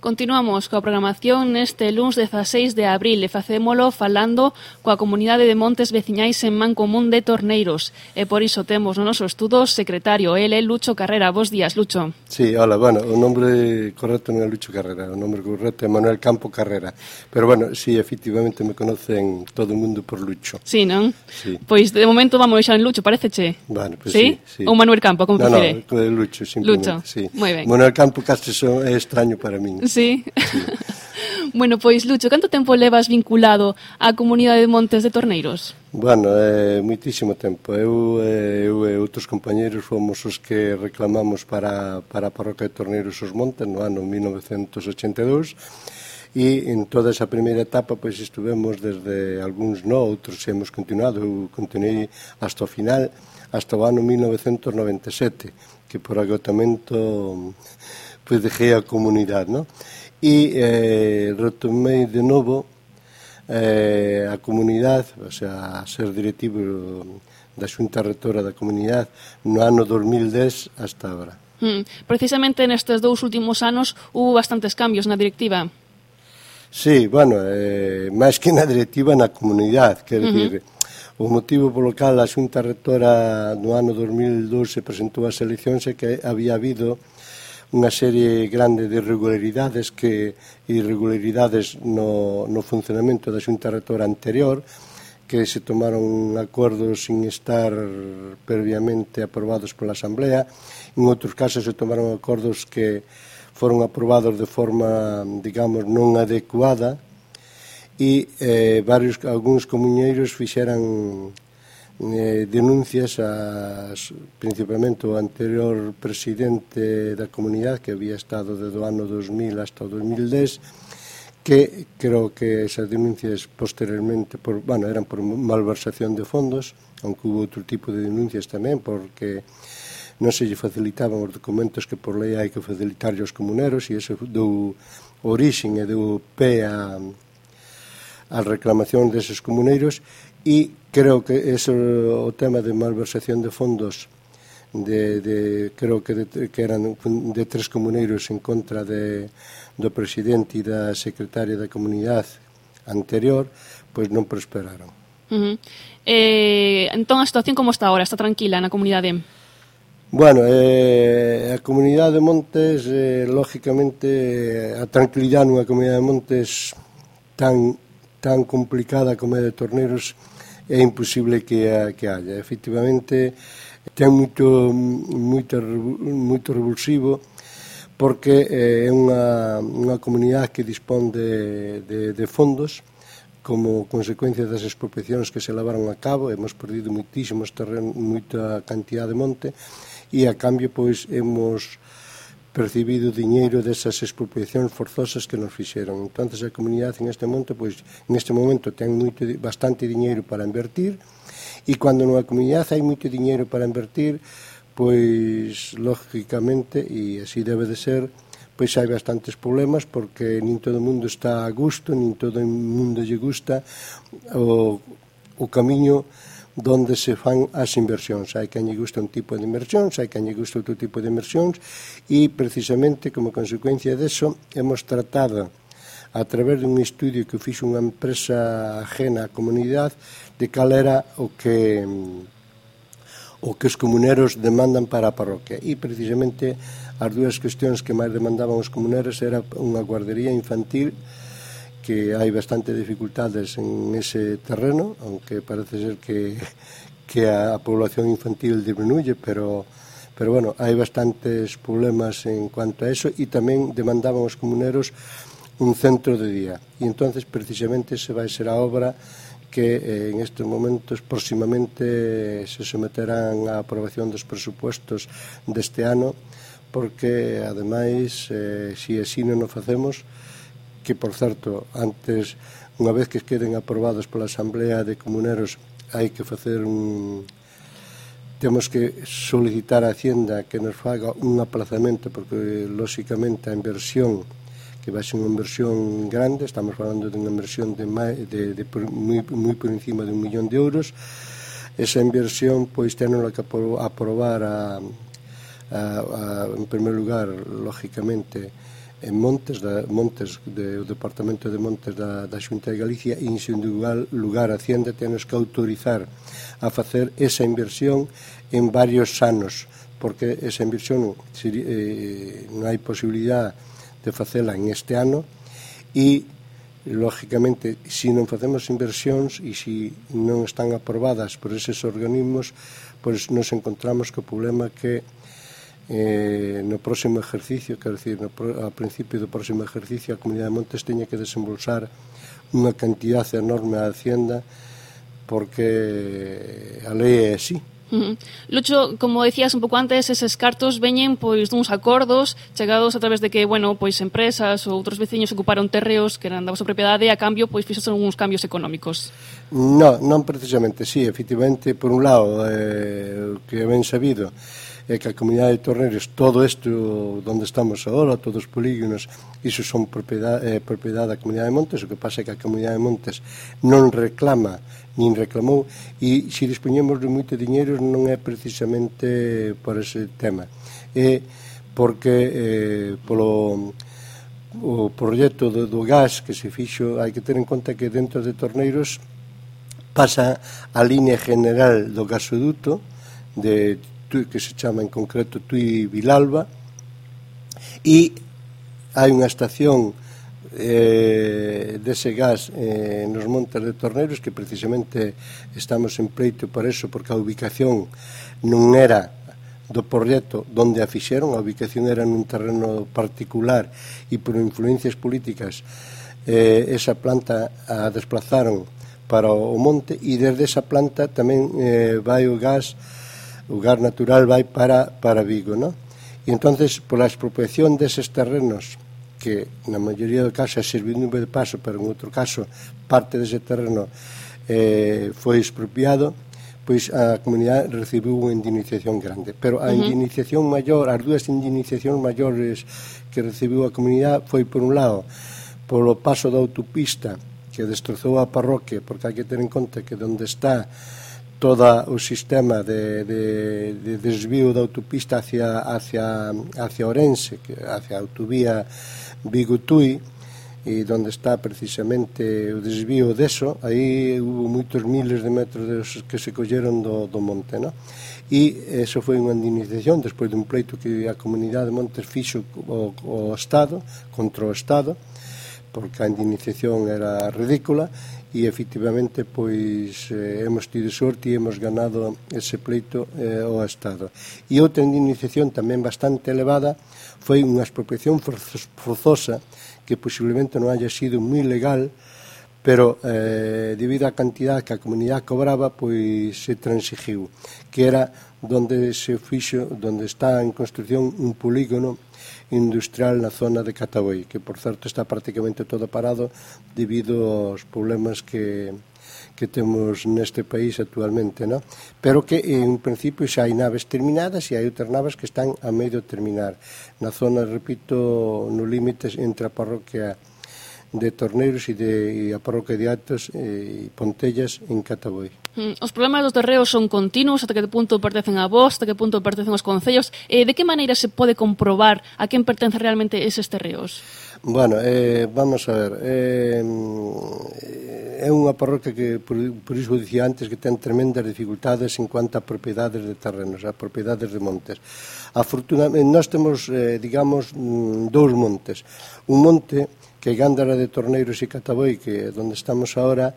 Continuamos coa programación neste luns 16 de abril e facémolo falando coa comunidade de montes veciñais en man común de Torneiros. E por iso temos no noso estudo secretario ele, Lucho Carrera. Vos días, Lucho. Sí, hola, bueno, o nombre correcto non é Lucho Carrera, o nombre correcto é Manuel Campo Carrera. Pero bueno, sí, efectivamente me conocen todo o mundo por Lucho. Sí, non? Sí. Pois de momento vamos deixar en Lucho, pareceche? Bueno, pues sí, sí, sí. Ou Manuel Campo, como no, prefere? No, eh, Lucho, simplemente. Lucho, sí. moi ben. Manuel Campo casi é extraño para min. Sí. sí. bueno, pois, Lucho, canto tempo levas vinculado á comunidade de Montes de Torneiros? Bueno, é eh, moitísimo tempo. Eu, eh, eu e outros compañeros fomos os que reclamamos para, para a parroquia de Torneiros os Montes no ano 1982 e en toda esa primeira etapa pois estivemos desde algúns no, outros hemos continuado, eu continuei hasta o final, hasta o ano 1997, que por agotamento pois dejé a comunidade, ¿no? E eh, retomei de novo eh, a comunidade, o sea, a ser directivo da Xunta Retora da Comunidade no ano 2010 hasta agora. Mm. Precisamente nestes dous últimos anos hubo bastantes cambios na directiva. Sí, bueno, eh, máis que na directiva na comunidade, quer uh -huh. dizer, o motivo polo cal a Xunta Retora no ano 2012 presentou as eleccións é que había habido unha serie grande de irregularidades que irregularidades no, no funcionamento da Xunta Rectora anterior que se tomaron acordos sin estar previamente aprobados pola Asamblea. En outros casos se tomaron acordos que foron aprobados de forma, digamos, non adecuada e eh, varios, algúns comuñeiros fixeran eh, denuncias as, principalmente o anterior presidente da comunidade que había estado desde o ano 2000 hasta o 2010 que creo que esas denuncias posteriormente por, bueno, eran por malversación de fondos aunque hubo outro tipo de denuncias tamén porque non se lle facilitaban os documentos que por lei hai que facilitar aos comuneros e ese dou orixen e deu pé a, a reclamación deses comuneiros e creo que ese o tema de malversación de fondos de, de creo que, de, que eran de tres comuneiros en contra de, do presidente e da secretaria da comunidade anterior, pois non prosperaron. Uh -huh. eh, entón, a situación como está agora? Está tranquila na comunidade? Bueno, eh, a comunidade de Montes, eh, lógicamente, a tranquilidade nunha comunidade de Montes tan tan complicada como é de Torneiros é imposible que a, que haya. Efectivamente, ten moito, moito, moito revulsivo porque eh, é unha, unha comunidade que dispón de, de, de fondos como consecuencia das expropiacións que se levaron a cabo, hemos perdido moitísimos terrenos, moita cantidad de monte, e a cambio, pois, hemos percibido diñeiro desas expropiacións forzosas que nos fixeron. Entonces a comunidade en este momento, pois, neste momento ten moito, bastante diñeiro para invertir e cando nunha comunidade hai moito diñeiro para invertir, pois lógicamente, e así debe de ser, pois hai bastantes problemas porque nin todo o mundo está a gusto, nin todo o mundo lle gusta o, o camiño donde se fan as inversións. Hai quen lle gusta un tipo de inversións, hai quen lle gusta outro tipo de inversións e precisamente como consecuencia deso hemos tratado a través dun estudio que fixo unha empresa ajena á comunidade de cal era o que o que os comuneros demandan para a parroquia e precisamente as dúas cuestións que máis demandaban os comuneros era unha guardería infantil que hai bastante dificultades en ese terreno, aunque parece ser que, que a población infantil disminuye, pero pero bueno, hai bastantes problemas en cuanto a eso e tamén demandaban os comuneros un centro de día. E entonces precisamente se vai ser a obra que eh, en estes momentos próximamente se someterán á aprobación dos presupuestos deste ano porque ademais eh, si así non o facemos que, por certo, antes, unha vez que queden aprobados pola Asamblea de Comuneros, hai que facer un... Temos que solicitar a Hacienda que nos faga un aplazamento, porque, lóxicamente, a inversión que vai ser unha inversión grande, estamos falando de unha inversión de, de, de, de moi, moi por encima de un millón de euros, esa inversión pois tenola que aprobar a, a, a, en primer lugar, lógicamente, en Montes, da, Montes de, o Departamento de Montes da, da Xunta de Galicia e en segundo lugar a Hacienda tenes que autorizar a facer esa inversión en varios anos porque esa inversión eh, non hai posibilidad de facela en este ano e lógicamente se si non facemos inversións e se si non están aprobadas por eses organismos pois nos encontramos co problema que eh, no próximo ejercicio, quero dicir, no, a principio do próximo ejercicio a Comunidade de Montes teña que desembolsar unha cantidad enorme a Hacienda porque a lei é así. Lucho, como decías un pouco antes, eses cartos veñen pois duns acordos chegados a través de que, bueno, pois empresas ou outros veciños ocuparon terreos que eran da vosa propiedade e a cambio pois fixeron uns cambios económicos. No, non precisamente, sí, efectivamente, por un lado, eh, que ben sabido, é que a comunidade de Torneres, todo isto onde estamos agora, todos os polígonos, iso son propiedade, eh, propiedade da comunidade de Montes, o que pasa é que a comunidade de Montes non reclama nin reclamou e se dispoñemos de moito diñeiro non é precisamente por ese tema. É porque eh, polo o proxecto do, do gas que se fixo hai que ter en conta que dentro de Torneiros pasa a línea general do gasoduto de que se chama en concreto Tui Vilalba e hai unha estación eh, dese gas eh, nos montes de Torneiros que precisamente estamos en pleito por eso porque a ubicación non era do proxecto donde a fixeron, a ubicación era nun terreno particular e por influencias políticas eh, esa planta a desplazaron para o monte e desde esa planta tamén eh, vai o gas lugar natural vai para, para Vigo, non? E entonces pola expropiación deses terrenos que na maioría do caso é servindo de paso, pero en outro caso parte dese terreno eh, foi expropiado, pois a comunidade recibiu unha indemnización grande. Pero a indemnización maior, as dúas indemnizacións maiores que recibiu a comunidade foi, por un lado, polo paso da autopista que destrozou a parroquia, porque hai que ter en conta que onde está toda o sistema de, de, de desvío da autopista hacia, hacia, hacia Orense, hacia a autovía Bigutui, e onde está precisamente o desvío deso, aí hubo moitos miles de metros que se colleron do, do monte, no? E eso foi unha indemnización despois dun pleito que a comunidade de Montes fixo o, o Estado, contra o Estado, porque a indemnización era ridícula, e efectivamente pois eh, hemos tido sorte e hemos ganado ese pleito eh, ao Estado. E outra indemnización tamén bastante elevada foi unha expropiación forzosa que posiblemente non haya sido moi legal, pero eh, debido á cantidad que a comunidade cobraba, pois se transigiu, que era donde se fixo, donde está en construción un polígono industrial na zona de Cataboi, que por certo está prácticamente todo parado debido aos problemas que que temos neste país actualmente, ¿no? Pero que en principio xa hai naves terminadas e hai outras naves que están a medio terminar. Na zona, repito, no límite entre a parroquia de Torneiros e, de, e a parroquia de Atos eh, e Pontellas en Cataboi. Mm, os problemas dos terreos son continuos, ata que punto pertencen a vos, ata que punto pertencen aos concellos. Eh, de que maneira se pode comprobar a quen pertence realmente eses terreos? Bueno, eh, vamos a ver. Eh, mm, é unha parroquia que, por, por iso dicía antes, que ten tremendas dificultades en cuanto a propiedades de terrenos, a propiedades de montes. Afortunadamente, eh, nós temos, eh, digamos, mm, dous montes. Un monte que Gándara de Torneiros e Cataboi, que é onde estamos ahora,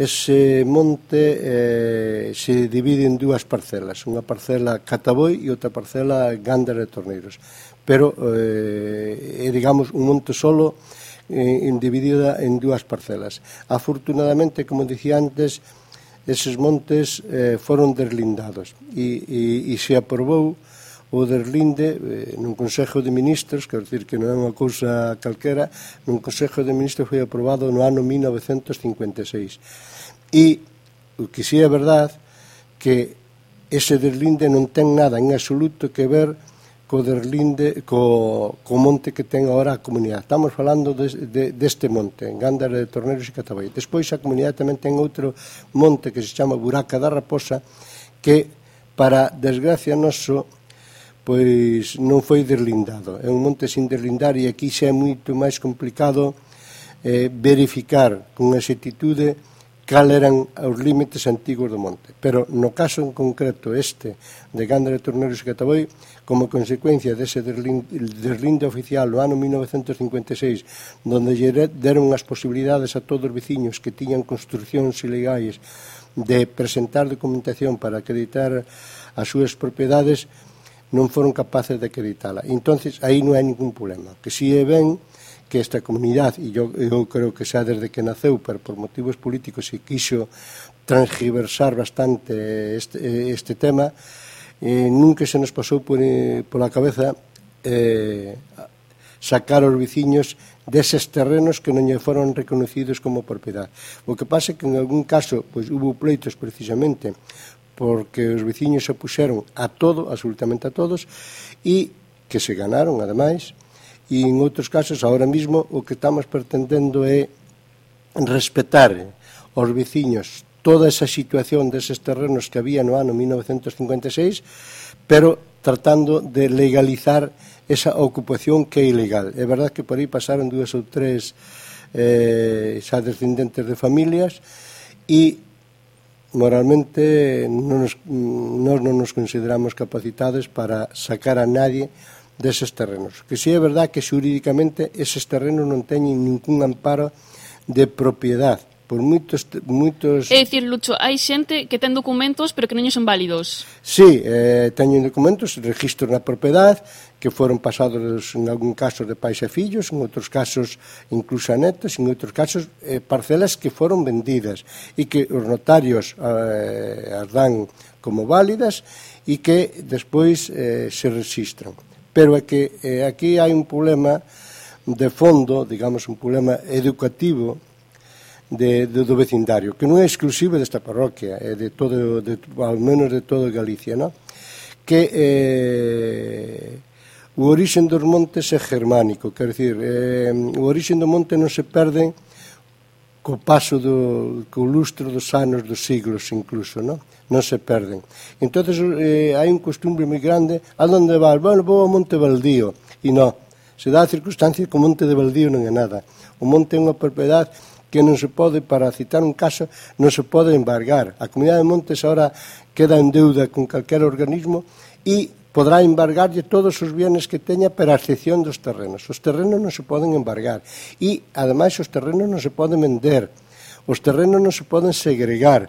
ese monte eh, se divide en dúas parcelas, unha parcela Cataboi e outra parcela Gándara de Torneiros. Pero eh, é, digamos, un monte solo eh, dividida en dúas parcelas. Afortunadamente, como dicía antes, eses montes eh, foron deslindados e, e, e se aprobou o deslinde eh, nun Consejo de Ministros, quero dicir que non é unha cousa calquera, nun Consejo de Ministros foi aprobado no ano 1956. E o que si é verdad que ese deslinde non ten nada en absoluto que ver co deslinde, co, co monte que ten agora a comunidade. Estamos falando de, de, deste monte, en Gándara de Torneros e Catabay. Despois a comunidade tamén ten outro monte que se chama Buraca da Raposa, que para desgracia noso pois non foi deslindado. É un monte sin deslindar e aquí xa é moito máis complicado eh, verificar con exactitude cal eran os límites antigos do monte. Pero no caso en concreto este de Gándara, Torneros e Cataboy, como consecuencia dese deslinde, deslinde oficial no ano 1956, donde lle deron as posibilidades a todos os veciños que tiñan construccións ilegais de presentar documentación para acreditar as súas propiedades, non foron capaces de acreditala. Entonces aí non hai ningún problema. Que si é ben que esta comunidade, e eu, eu creo que xa desde que naceu, pero por motivos políticos se quixo transgiversar bastante este, este tema, eh, nunca se nos pasou por, eh, pola cabeza eh, sacar os veciños deses terrenos que non lle foron reconocidos como propiedade. O que pasa é que en algún caso pois, hubo pleitos precisamente porque os veciños se puxeron a todo, absolutamente a todos, e que se ganaron, ademais, e en outros casos, ahora mismo, o que estamos pretendendo é respetar aos veciños toda esa situación deses terrenos que había no ano 1956, pero tratando de legalizar esa ocupación que é ilegal. É verdad que por aí pasaron dúas ou tres eh, xa descendentes de familias e moralmente non nos, nos non nos consideramos capacitados para sacar a nadie deses terrenos. Que si é verdad que xurídicamente eses terrenos non teñen ningún amparo de propiedade por moitos moitos É dicir, Lucho, hai xente que ten documentos pero que non son válidos. Sí, eh teñen documentos, registro na propiedade, que foron pasados en algún caso de pais e fillos, en outros casos incluso a netos, en outros casos eh, parcelas que foron vendidas e que os notarios eh, as dan como válidas e que despois eh, se registran. Pero é que eh, aquí hai un problema de fondo, digamos, un problema educativo de, de, do vecindario, que non é exclusivo desta parroquia, é de todo, de, ao menos de todo Galicia, non? que eh, o orixen dos montes é germánico, quer dicir, eh, o orixen do monte non se perde co paso do co lustro dos anos dos siglos incluso, non? Non se perden. Entonces eh, hai un costumbre moi grande, a donde vas? Bueno, vou ao Monte Baldío. E non, se dá a circunstancia que o Monte de Baldío non é nada. O monte é unha propiedade que non se pode, para citar un caso, non se pode embargar. A Comunidade de Montes ahora queda en deuda con calquer organismo e podrá embargarlle todos os bienes que teña para a excepción dos terrenos. Os terrenos non se poden embargar e, ademais, os terrenos non se poden vender, os terrenos non se poden segregar,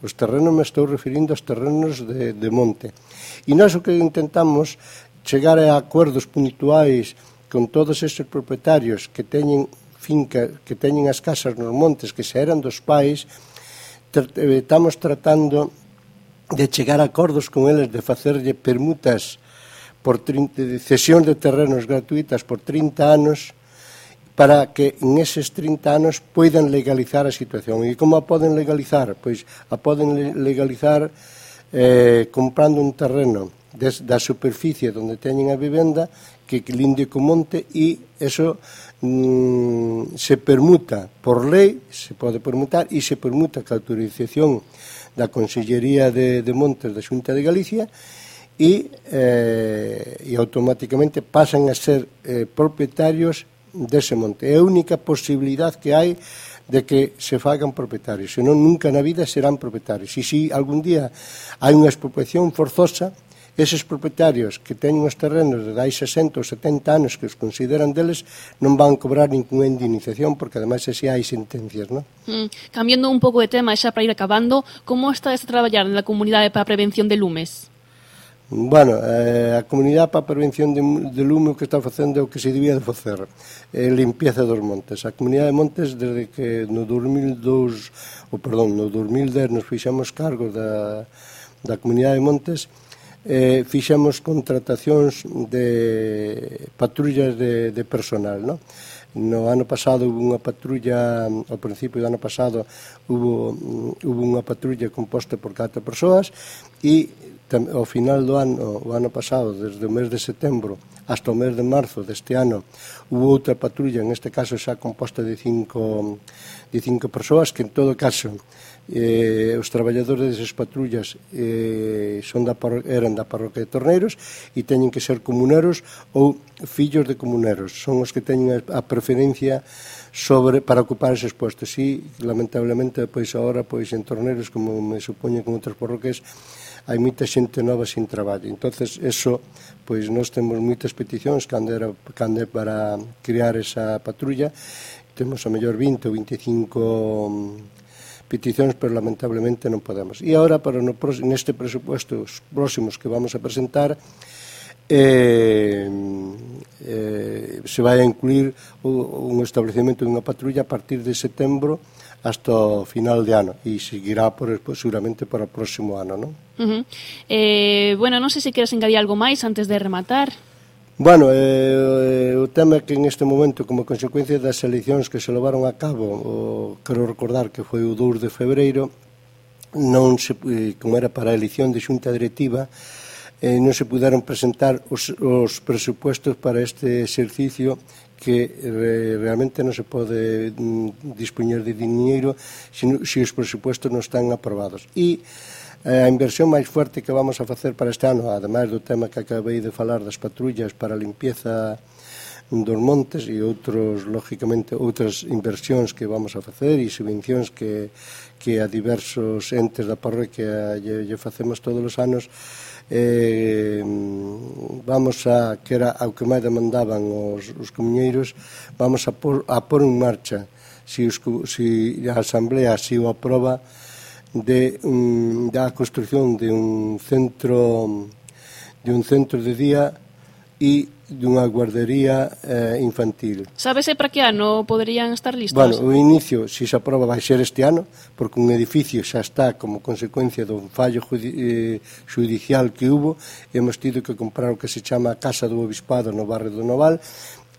os terrenos me estou referindo aos terrenos de, de monte. E nós o que intentamos chegar a acordos puntuais con todos estes propietarios que teñen finca, que teñen as casas nos montes que se eran dos pais, eh, estamos tratando de chegar a acordos con eles, de facerlle permutas por 30, de cesión de terrenos gratuitas por 30 anos para que en eses 30 anos poidan legalizar a situación. E como a poden legalizar? Pois a poden legalizar eh, comprando un terreno des, da superficie onde teñen a vivenda que linde co monte e eso mm, se permuta por lei, se pode permutar e se permuta que a autorización da Consellería de, de Montes da Xunta de Galicia e, eh, e automáticamente pasan a ser eh, propietarios dese monte. É a única posibilidad que hai de que se fagan propietarios, senón nunca na vida serán propietarios. E se algún día hai unha expropiación forzosa, Eses propietarios que teñen os terrenos de dai 60 ou 70 anos que os consideran deles non van cobrar ninguna indemnización porque ademais así hai sentencias, non? Mm, cambiando un pouco de tema, xa para ir acabando, como está a traballar na comunidade para a prevención de lumes? Bueno, eh, a comunidade para a prevención de, de lume o que está facendo é o que se debía de facer eh, limpieza dos montes a comunidade de montes desde que no 2002 o oh, perdón, no 2010 nos fixamos cargo da, da comunidade de montes eh, fixemos contratacións de patrullas de, de personal, non? No ano pasado hubo unha patrulla, ao principio do ano pasado hubo, hubo unha patrulla composta por catro persoas e ao final do ano, o ano pasado, desde o mes de setembro hasta o mes de marzo deste ano, hubo outra patrulla, en este caso xa composta de cinco, de cinco persoas, que en todo caso eh, os traballadores desas patrullas eh, son da eran da parroquia de Torneiros e teñen que ser comuneros ou fillos de comuneros. Son os que teñen a preferencia sobre para ocupar eses puestos. E, lamentablemente, pois agora, pois en Torneiros, como me supoño con en outras parroquias, hai moita xente nova sin traballo. entonces eso, pois nós temos moitas peticións cando era cando para crear esa patrulla, temos a mellor 20 ou 25 mm, peticións, pero lamentablemente non podemos. E agora, para no neste presupuesto próximos que vamos a presentar, eh, mm, eh, se vai a incluir un establecemento dunha patrulla a partir de setembro hasta o final de ano e seguirá por, seguramente para o próximo ano, non? Uh -huh. eh, bueno, non sei se queres engadir algo máis antes de rematar. Bueno, eh, o tema é que en este momento, como consecuencia das eleccións que se levaron a cabo, o, quero recordar que foi o 2 de febreiro, non se, eh, como era para a elección de xunta directiva, eh, non se puderon presentar os, os presupuestos para este exercicio que re, realmente non se pode mm, dispoñer de dinheiro se si, si os presupuestos non están aprobados. E eh, a inversión máis forte que vamos a facer para este ano, ademais do tema que acabei de falar das patrullas para a limpieza dos montes e outros, lógicamente, outras inversións que vamos a facer e subvencións que, que a diversos entes da parroquia lle, lle facemos todos os anos, eh, vamos a, que era ao que máis demandaban os, os comiñeiros, vamos a por, a por en marcha, se, os, se a Asamblea así o aproba, de, um, da construción de un centro de un centro de día e dunha guardería eh, infantil. Sábese eh, para que ano poderían estar listos? Bueno, o inicio, se se aproba, vai ser este ano, porque un edificio xa está como consecuencia do fallo judicial eh, que hubo, hemos tido que comprar o que se chama Casa do Obispado no barrio do Noval,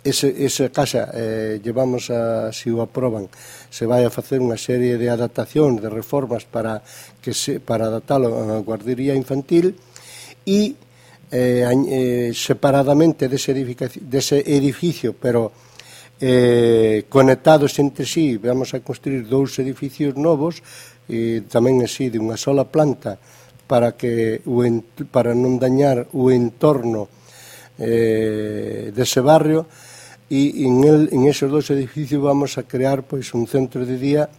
ese, esa casa eh, llevamos a, se si o aproban, se vai a facer unha serie de adaptación, de reformas para que se, para adaptalo a guardería infantil e eh, eh, separadamente dese edificio, dese edificio pero eh, conectados entre sí, vamos a construir dous edificios novos e tamén así de unha sola planta para que o para non dañar o entorno eh, dese barrio e en, el, en esos dos edificios vamos a crear pois un centro de día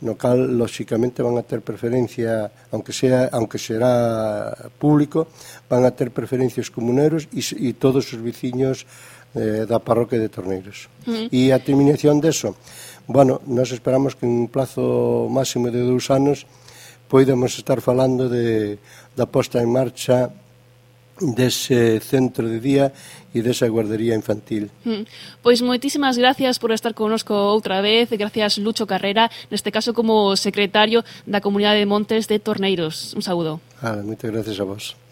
no cal lóxicamente van a ter preferencia, aunque sea aunque será público, van a ter preferencias comuneros e, e todos os veciños eh, da parroquia de Torneiros. Uh -huh. E a terminación deso, bueno, nos esperamos que en un plazo máximo de dous anos poidamos estar falando de, da posta en marcha dese centro de día e desa guardería infantil. Hmm. Pois moitísimas gracias por estar connosco outra vez, gracias Lucho Carrera, neste caso como secretario da Comunidade de Montes de Torneiros. Un saúdo. Ah, moitas gracias a vos.